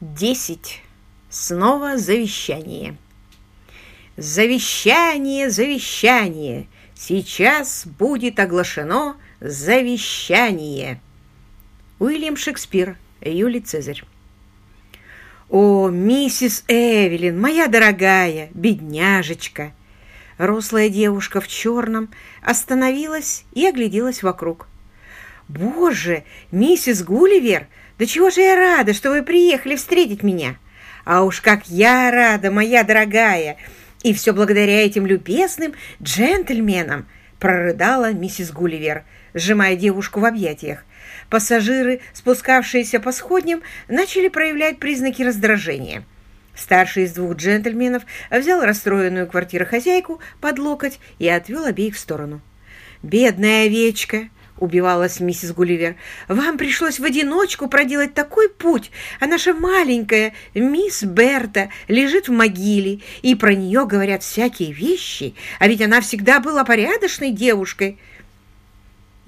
Десять. Снова завещание. Завещание, завещание. Сейчас будет оглашено завещание. Уильям Шекспир, Юлий Цезарь. О, миссис Эвелин, моя дорогая, бедняжечка! Рослая девушка в черном остановилась и огляделась вокруг. «Боже, миссис Гулливер, да чего же я рада, что вы приехали встретить меня! А уж как я рада, моя дорогая! И все благодаря этим любезным джентльменам!» прорыдала миссис Гулливер, сжимая девушку в объятиях. Пассажиры, спускавшиеся по сходням, начали проявлять признаки раздражения. Старший из двух джентльменов взял расстроенную квартирохозяйку под локоть и отвел обеих в сторону. «Бедная овечка!» Убивалась миссис Гулливер. «Вам пришлось в одиночку проделать такой путь, а наша маленькая мисс Берта лежит в могиле, и про нее говорят всякие вещи, а ведь она всегда была порядочной девушкой».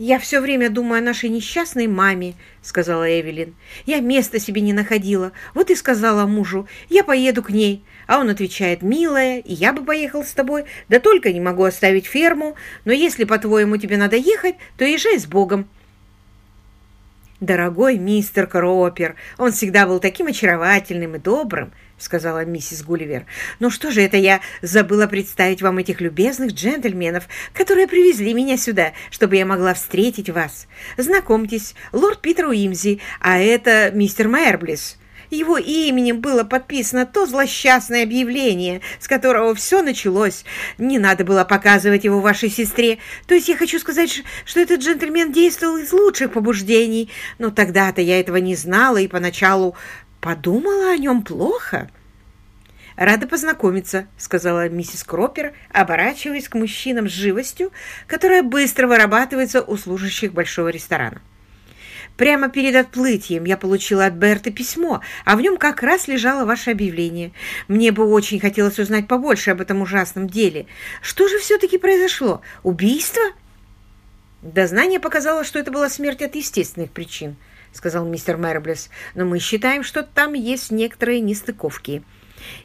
«Я все время думаю о нашей несчастной маме», — сказала Эвелин. «Я места себе не находила. Вот и сказала мужу, я поеду к ней. А он отвечает, милая, и я бы поехал с тобой, да только не могу оставить ферму, но если, по-твоему, тебе надо ехать, то езжай с Богом. «Дорогой мистер Кропер, он всегда был таким очаровательным и добрым», — сказала миссис Гулливер. «Ну что же это я забыла представить вам этих любезных джентльменов, которые привезли меня сюда, чтобы я могла встретить вас? Знакомьтесь, лорд Питер Уимзи, а это мистер Майерблис». Его именем было подписано то злосчастное объявление, с которого все началось. Не надо было показывать его вашей сестре. То есть я хочу сказать, что этот джентльмен действовал из лучших побуждений. Но тогда-то я этого не знала и поначалу подумала о нем плохо. «Рада познакомиться», — сказала миссис Кропер, оборачиваясь к мужчинам с живостью, которая быстро вырабатывается у служащих большого ресторана. Прямо перед отплытием я получила от Берты письмо, а в нем как раз лежало ваше объявление. Мне бы очень хотелось узнать побольше об этом ужасном деле. Что же все-таки произошло? Убийство?» Дознание показало, что это была смерть от естественных причин, сказал мистер Мерблес, но мы считаем, что там есть некоторые нестыковки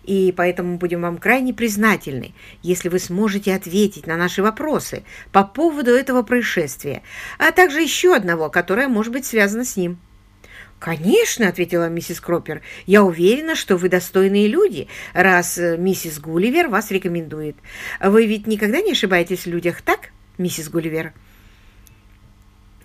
и поэтому будем вам крайне признательны, если вы сможете ответить на наши вопросы по поводу этого происшествия, а также еще одного, которое может быть связано с ним». «Конечно», — ответила миссис Кропер, — «я уверена, что вы достойные люди, раз э, миссис Гулливер вас рекомендует. Вы ведь никогда не ошибаетесь в людях, так, миссис Гулливер?»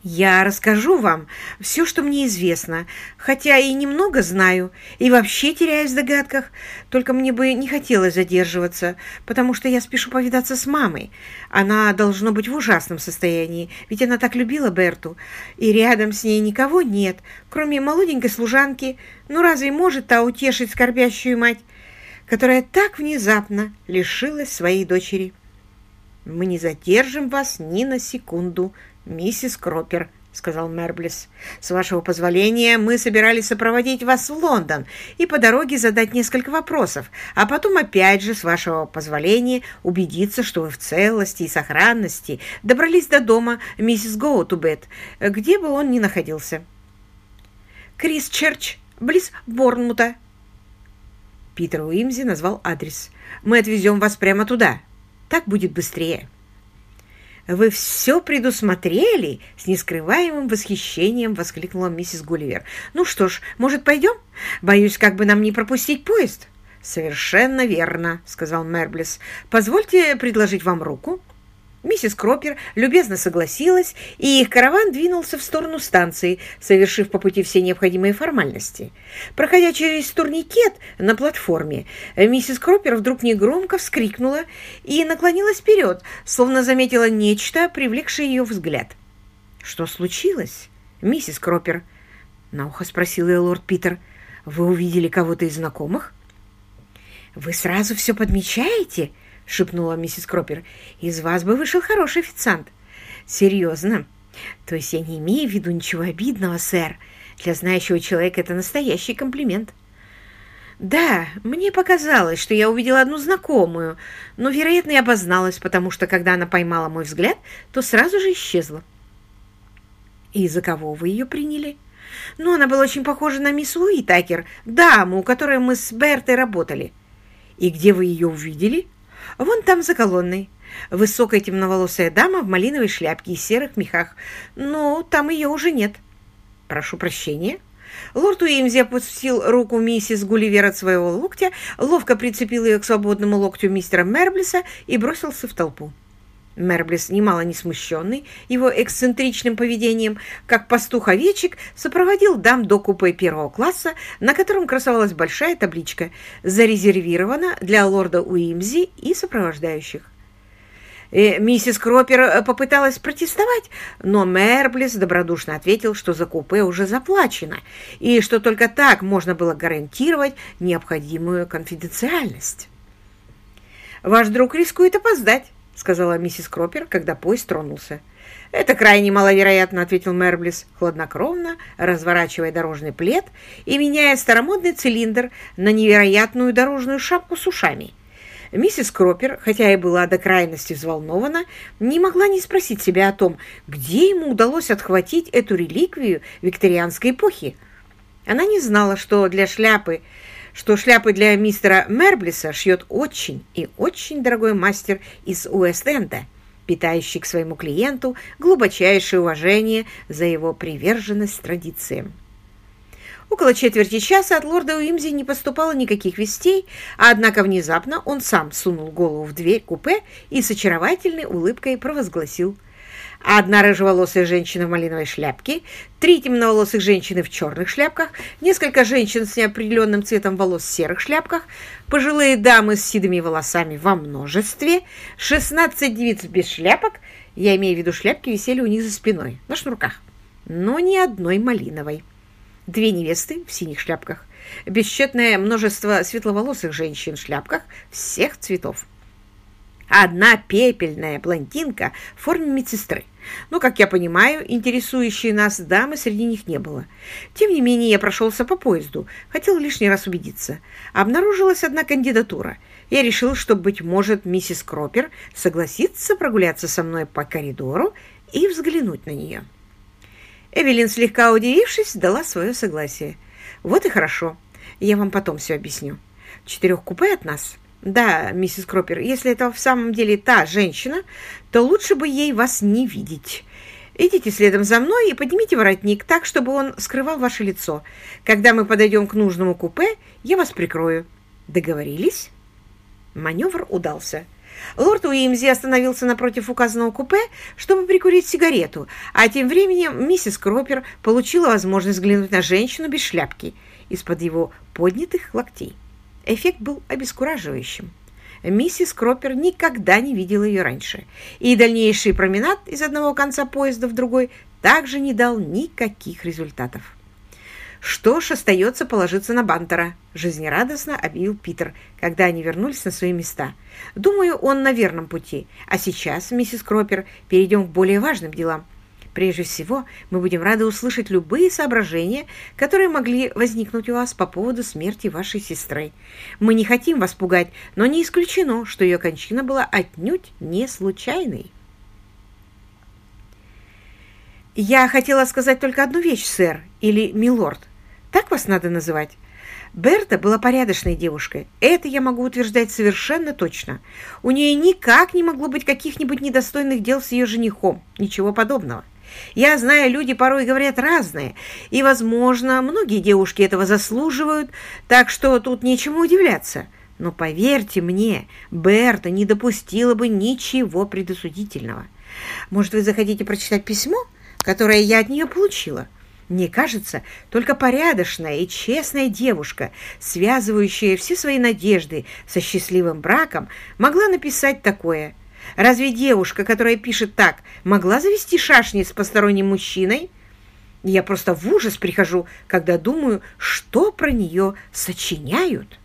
Я расскажу вам все, что мне известно, хотя и немного знаю, и вообще теряюсь в догадках. Только мне бы не хотелось задерживаться, потому что я спешу повидаться с мамой. Она должно быть в ужасном состоянии, ведь она так любила Берту, и рядом с ней никого нет, кроме молоденькой служанки. Ну разве может та утешить скорбящую мать, которая так внезапно лишилась своей дочери? Мы не задержим вас ни на секунду, «Миссис Кропер», — сказал Мерблис, — «с вашего позволения мы собирались сопроводить вас в Лондон и по дороге задать несколько вопросов, а потом опять же, с вашего позволения, убедиться, что вы в целости и сохранности добрались до дома миссис Гоутубет, где бы он ни находился». «Крис Черч, близ Борнмута». Питер Уимзи назвал адрес. «Мы отвезем вас прямо туда. Так будет быстрее». «Вы все предусмотрели?» — с нескрываемым восхищением воскликнула миссис Гулливер. «Ну что ж, может, пойдем? Боюсь, как бы нам не пропустить поезд». «Совершенно верно», — сказал Мерблес. «Позвольте предложить вам руку». Миссис Кропер любезно согласилась, и их караван двинулся в сторону станции, совершив по пути все необходимые формальности. Проходя через турникет на платформе, миссис Кропер вдруг негромко вскрикнула и наклонилась вперед, словно заметила нечто, привлекшее ее взгляд. «Что случилось, миссис Кропер?» — на ухо спросил ее лорд Питер. «Вы увидели кого-то из знакомых?» «Вы сразу все подмечаете?» — шепнула миссис Кропер. «Из вас бы вышел хороший официант». «Серьезно? То есть я не имею в виду ничего обидного, сэр. Для знающего человека это настоящий комплимент». «Да, мне показалось, что я увидела одну знакомую, но, вероятно, и обозналась, потому что, когда она поймала мой взгляд, то сразу же исчезла». «И за кого вы ее приняли?» Но она была очень похожа на мисс Луи Такер, даму, у которой мы с Бертой работали. И где вы ее увидели? Вон там, за колонной. Высокая темноволосая дама в малиновой шляпке и серых мехах. Ну, там ее уже нет. Прошу прощения. Лорд Уимзи опустил руку миссис Гулливер от своего локтя, ловко прицепил ее к свободному локтю мистера Мерблиса и бросился в толпу. Мерблис, немало не смущенный его эксцентричным поведением, как пастух-овечек, сопроводил дам до купе первого класса, на котором красовалась большая табличка «Зарезервировано для лорда Уимзи и сопровождающих». И миссис Кропер э, попыталась протестовать, но Мерблис добродушно ответил, что за купе уже заплачено, и что только так можно было гарантировать необходимую конфиденциальность. «Ваш друг рискует опоздать», — сказала миссис Кропер, когда поезд тронулся. «Это крайне маловероятно», — ответил Мерблис, хладнокровно разворачивая дорожный плед и меняя старомодный цилиндр на невероятную дорожную шапку с ушами — Миссис Кропер, хотя и была до крайности взволнована, не могла не спросить себя о том, где ему удалось отхватить эту реликвию викторианской эпохи. Она не знала, что для шляпы, что шляпы для мистера Мерблиса шьет очень и очень дорогой мастер из Уэст-Энда, питающий к своему клиенту глубочайшее уважение за его приверженность традициям. Около четверти часа от лорда Уимзи не поступало никаких вестей, а однако внезапно он сам сунул голову в дверь купе и с очаровательной улыбкой провозгласил. Одна рыжеволосая женщина в малиновой шляпке, три темноволосых женщины в черных шляпках, несколько женщин с неопределенным цветом волос в серых шляпках, пожилые дамы с седыми волосами во множестве, шестнадцать девиц без шляпок, я имею в виду шляпки, висели у них за спиной, на шнурках, но ни одной малиновой две невесты в синих шляпках, бесчетное множество светловолосых женщин в шляпках всех цветов. Одна пепельная блондинка в форме медсестры. Но, как я понимаю, интересующие нас дамы среди них не было. Тем не менее, я прошелся по поезду, хотел лишний раз убедиться. Обнаружилась одна кандидатура. Я решил, что, быть может, миссис Кропер согласится прогуляться со мной по коридору и взглянуть на нее. Эвелин, слегка удивившись, дала свое согласие. «Вот и хорошо. Я вам потом все объясню. Четырех купе от нас?» «Да, миссис Кропер, если это в самом деле та женщина, то лучше бы ей вас не видеть. Идите следом за мной и поднимите воротник так, чтобы он скрывал ваше лицо. Когда мы подойдем к нужному купе, я вас прикрою. Договорились?» Маневр удался. Лорд Уимзи остановился напротив указанного купе, чтобы прикурить сигарету, а тем временем миссис Кропер получила возможность взглянуть на женщину без шляпки из-под его поднятых локтей. Эффект был обескураживающим. Миссис Кропер никогда не видела ее раньше, и дальнейший променад из одного конца поезда в другой также не дал никаких результатов. «Что ж, остается положиться на Бантера», — жизнерадостно объявил Питер, когда они вернулись на свои места. «Думаю, он на верном пути. А сейчас, миссис Кропер, перейдем к более важным делам. Прежде всего, мы будем рады услышать любые соображения, которые могли возникнуть у вас по поводу смерти вашей сестры. Мы не хотим вас пугать, но не исключено, что ее кончина была отнюдь не случайной». «Я хотела сказать только одну вещь, сэр, или милорд», так вас надо называть. Берта была порядочной девушкой. Это я могу утверждать совершенно точно. У нее никак не могло быть каких-нибудь недостойных дел с ее женихом. Ничего подобного. Я знаю, люди порой говорят разные, и, возможно, многие девушки этого заслуживают, так что тут нечему удивляться. Но поверьте мне, Берта не допустила бы ничего предосудительного. Может, вы захотите прочитать письмо, которое я от нее получила?» Мне кажется, только порядочная и честная девушка, связывающая все свои надежды со счастливым браком, могла написать такое. Разве девушка, которая пишет так, могла завести шашни с посторонним мужчиной? Я просто в ужас прихожу, когда думаю, что про нее сочиняют».